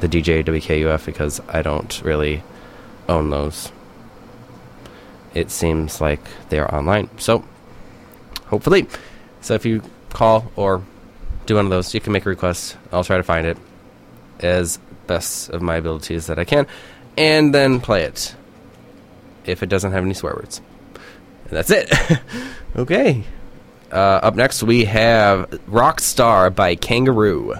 the DJ WKUF because I don't really own those. It seems like they are online. So, hopefully. So, if you call or do one of those, you can make a request. I'll try to find it as best of my abilities that I can and then play it if it doesn't have any swear words. And that's it. okay. Uh, up next, we have Rockstar by Kangaroo.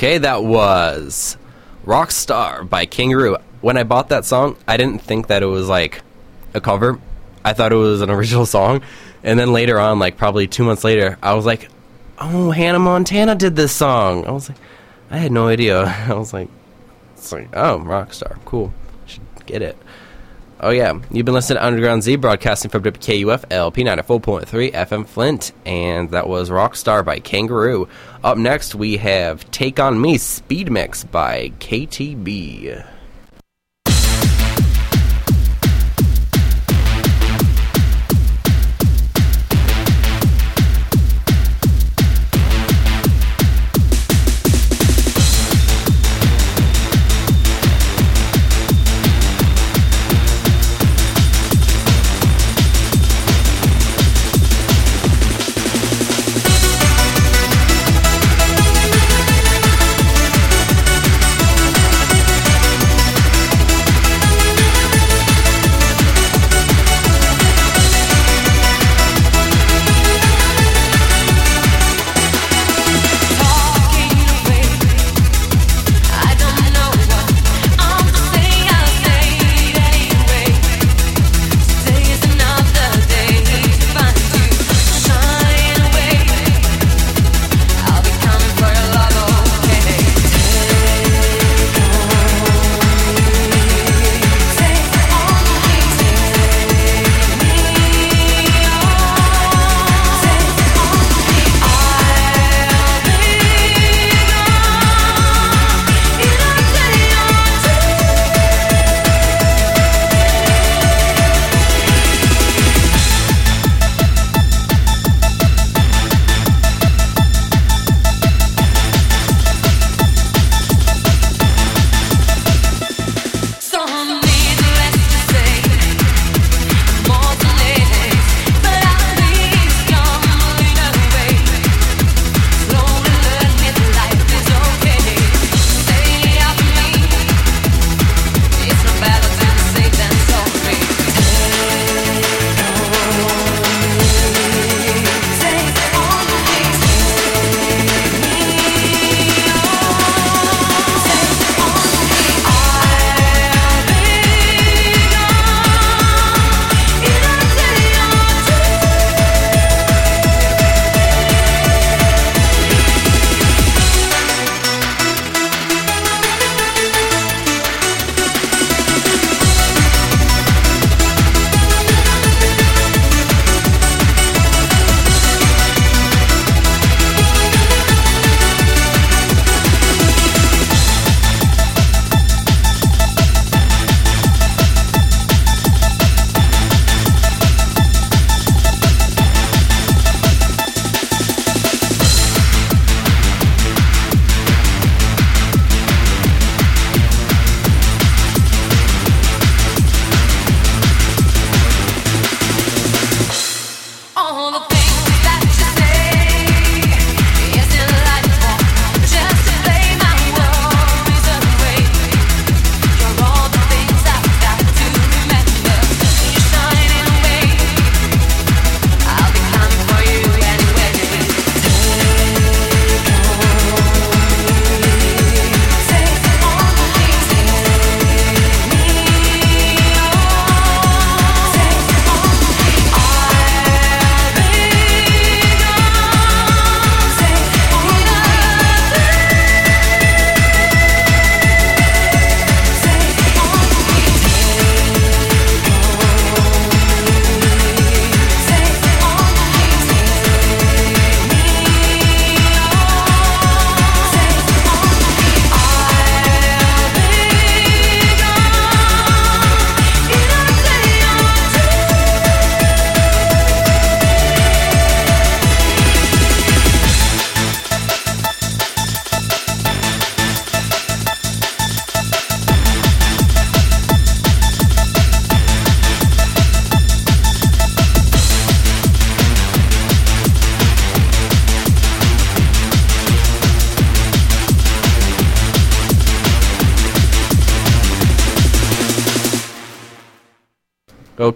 Okay, that was Rockstar by Kangaroo. When I bought that song, I didn't think that it was like a cover. I thought it was an original song. And then later on, like probably two months later, I was like, oh, Hannah Montana did this song. I was like, I had no idea. I was like, it's like, oh, Rockstar. Cool. Should get it. Oh, yeah. You've been listening to Underground Z, broadcasting from WKUF LP 94.3 FM Flint, and that was Rockstar by Kangaroo. Up next, we have Take On Me Speed Mix by KTB.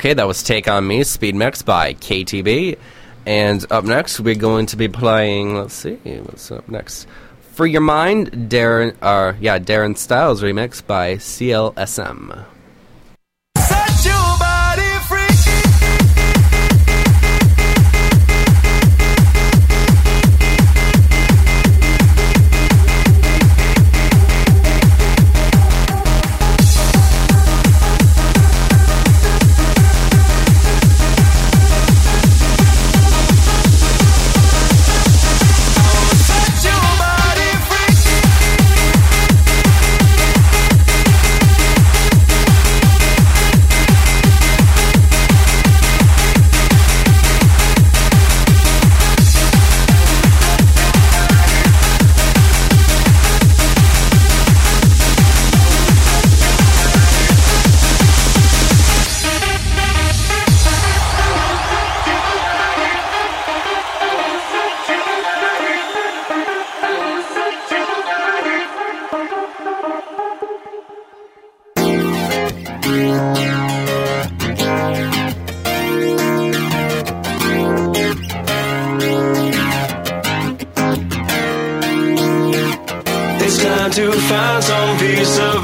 Okay, that was Take On Me, Speed Mix by KTB. And up next, we're going to be playing, let's see, what's up next? Free Your Mind, Darren, uh, yeah, Darren Styles remix by CLSM. It's time to find some peace of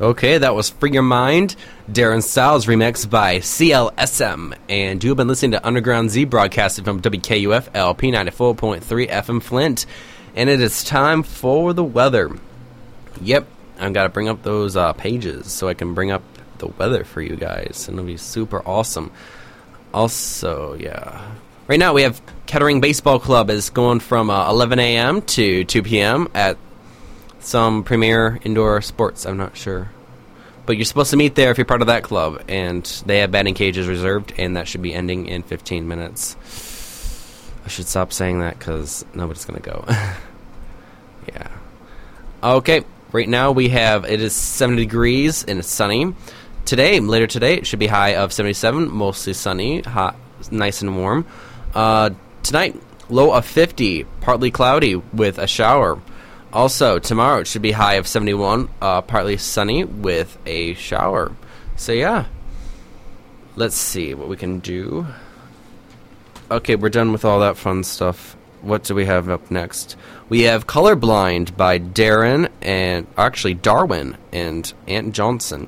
Okay, that was Free Your Mind, Darren Styles remix by CLSM. And you have been listening to Underground Z broadcasted from WKUF LP 94.3 FM Flint. And it is time for the weather. Yep, I've got to bring up those uh, pages so I can bring up the weather for you guys. And it'll be super awesome. Also, yeah. Right now we have Kettering Baseball Club is going from uh, 11 a.m. to 2 p.m. at some premier indoor sports. I'm not sure. But you're supposed to meet there if you're part of that club. And they have batting cages reserved, and that should be ending in 15 minutes. I should stop saying that because nobody's going to go. yeah. Okay. Right now we have it is 70 degrees and it's sunny. Today, later today, it should be high of 77, mostly sunny, hot, nice and warm. Uh, tonight, low of 50, partly cloudy with a shower. Also, tomorrow it should be high of 71, uh, partly sunny with a shower. So, yeah. Let's see what we can do. Okay, we're done with all that fun stuff. What do we have up next? We have Colorblind by Darren and actually Darwin and Ant Johnson.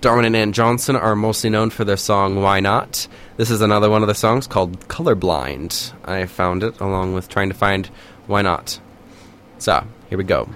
Darwin and Ant Johnson are mostly known for their song Why Not. This is another one of the songs called Colorblind. I found it along with trying to find Why Not. So, here we go.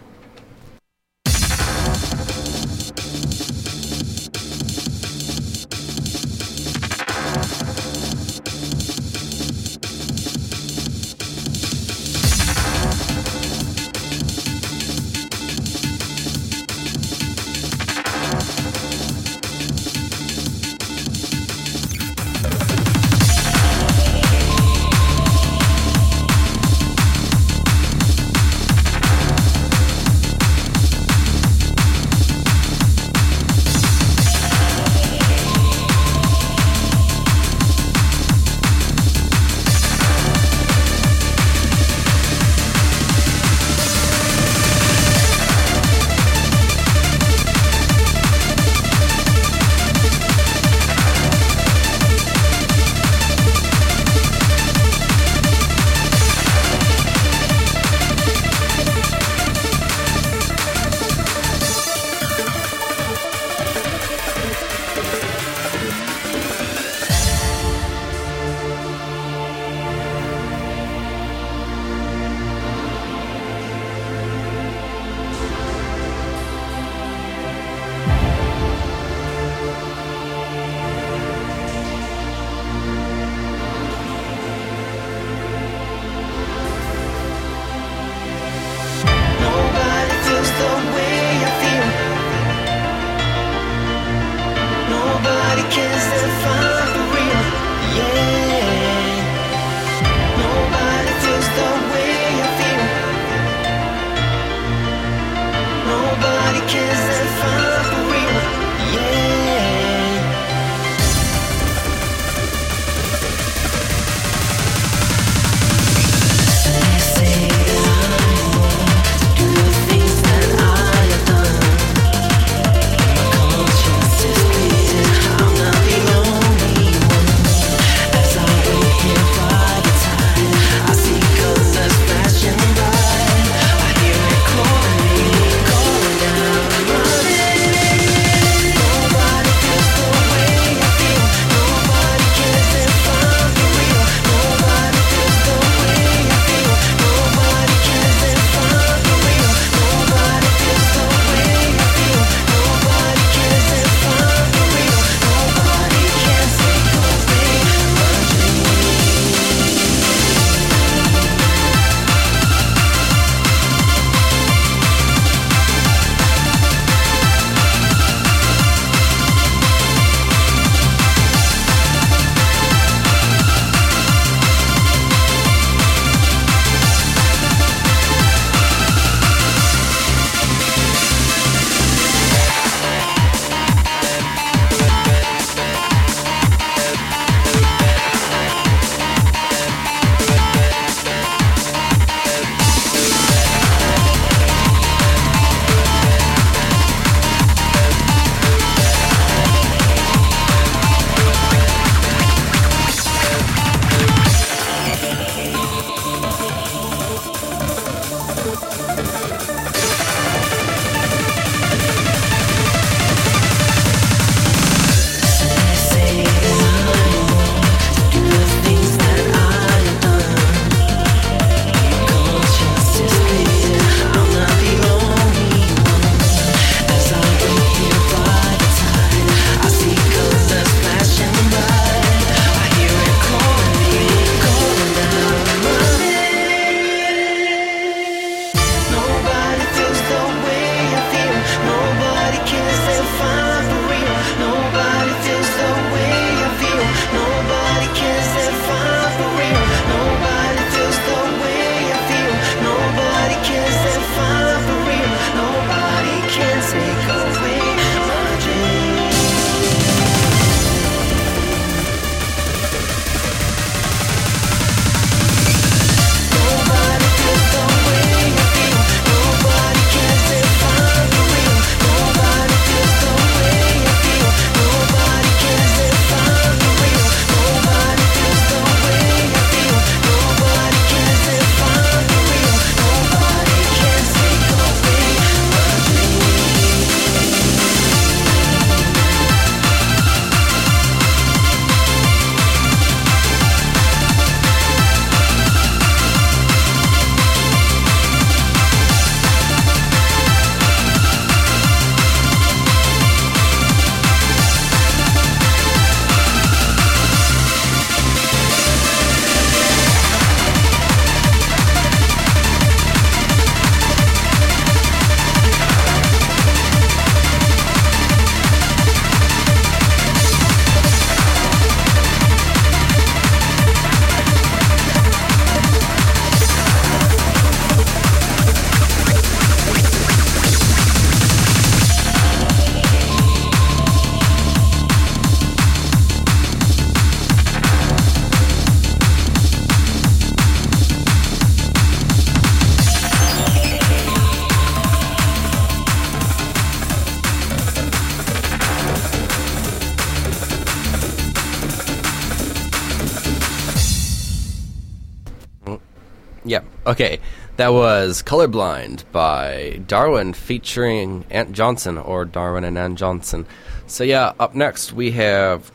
Okay. That was Colorblind by Darwin featuring Ant Johnson or Darwin and Ant Johnson. So yeah, up next we have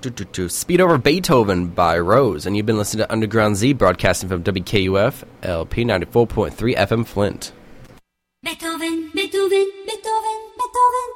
Speed Over Beethoven by Rose, and you've been listening to Underground Z broadcasting from WKUF LP 94.3 FM Flint. Beethoven, Beethoven, Beethoven, Beethoven,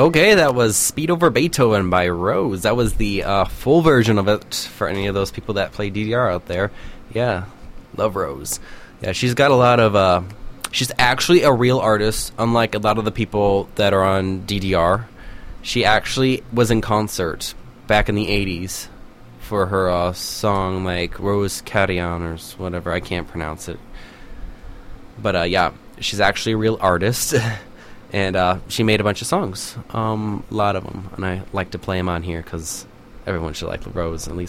Okay, that was Speed Over Beethoven by Rose. That was the uh, full version of it for any of those people that play DDR out there. Yeah, love Rose. Yeah, she's got a lot of. Uh, she's actually a real artist, unlike a lot of the people that are on DDR. She actually was in concert back in the 80s for her uh, song like Rose Carillon or whatever. I can't pronounce it. But uh, yeah, she's actually a real artist. and uh, she made a bunch of songs, um, a lot of them, and I like to play them on here because everyone should like Rose at least